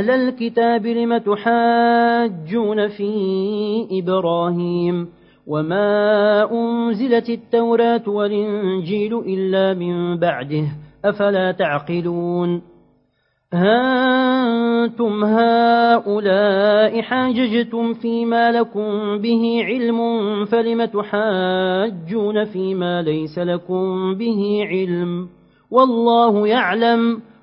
أهل الكتاب لم تحاجون في إبراهيم وما أنزلت التوراة والإنجيل إلا من بعده أفلا تعقلون هانتم هؤلاء حاججتم فيما لكم به علم فلم تحاجون فيما ليس لكم به علم والله يعلم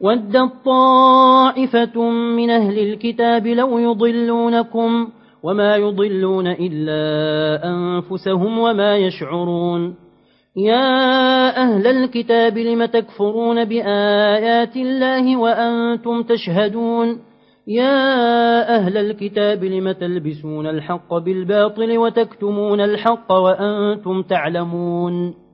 ودت طائفة من أهل الكتاب لو يضلونكم وما يضلون إلا أنفسهم وما يشعرون. يا أهل الكتاب لم تكفرون بآيات الله وأنتم تشهدون؟ يا أهل الكتاب لم تلبسون الحق بالباطل وتكتمون الحق وأنتم تعلمون؟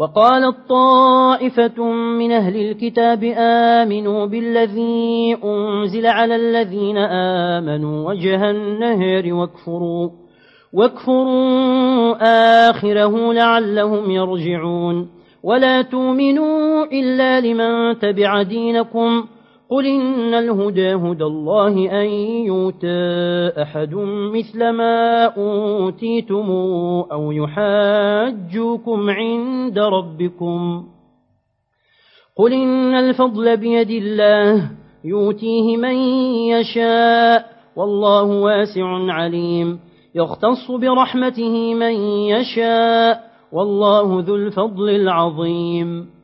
وقال الطائفة من أهل الكتاب آمنوا بالذي أنزل على الذين آمنوا وجه النهر واكفروا واكفروا آخره لعلهم يرجعون. ولا تؤمنوا إلا لمن تبع دينكم قل إن الهدى هدى الله أن يوتى أحد مثل ما أوتيتم أو يحاجوكم عند ربكم قل إن الفضل بيد الله يؤتيه من يشاء والله واسع عليم يختص برحمته من يشاء والله ذو الفضل العظيم